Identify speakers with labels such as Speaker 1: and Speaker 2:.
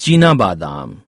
Speaker 1: चीना बादाम।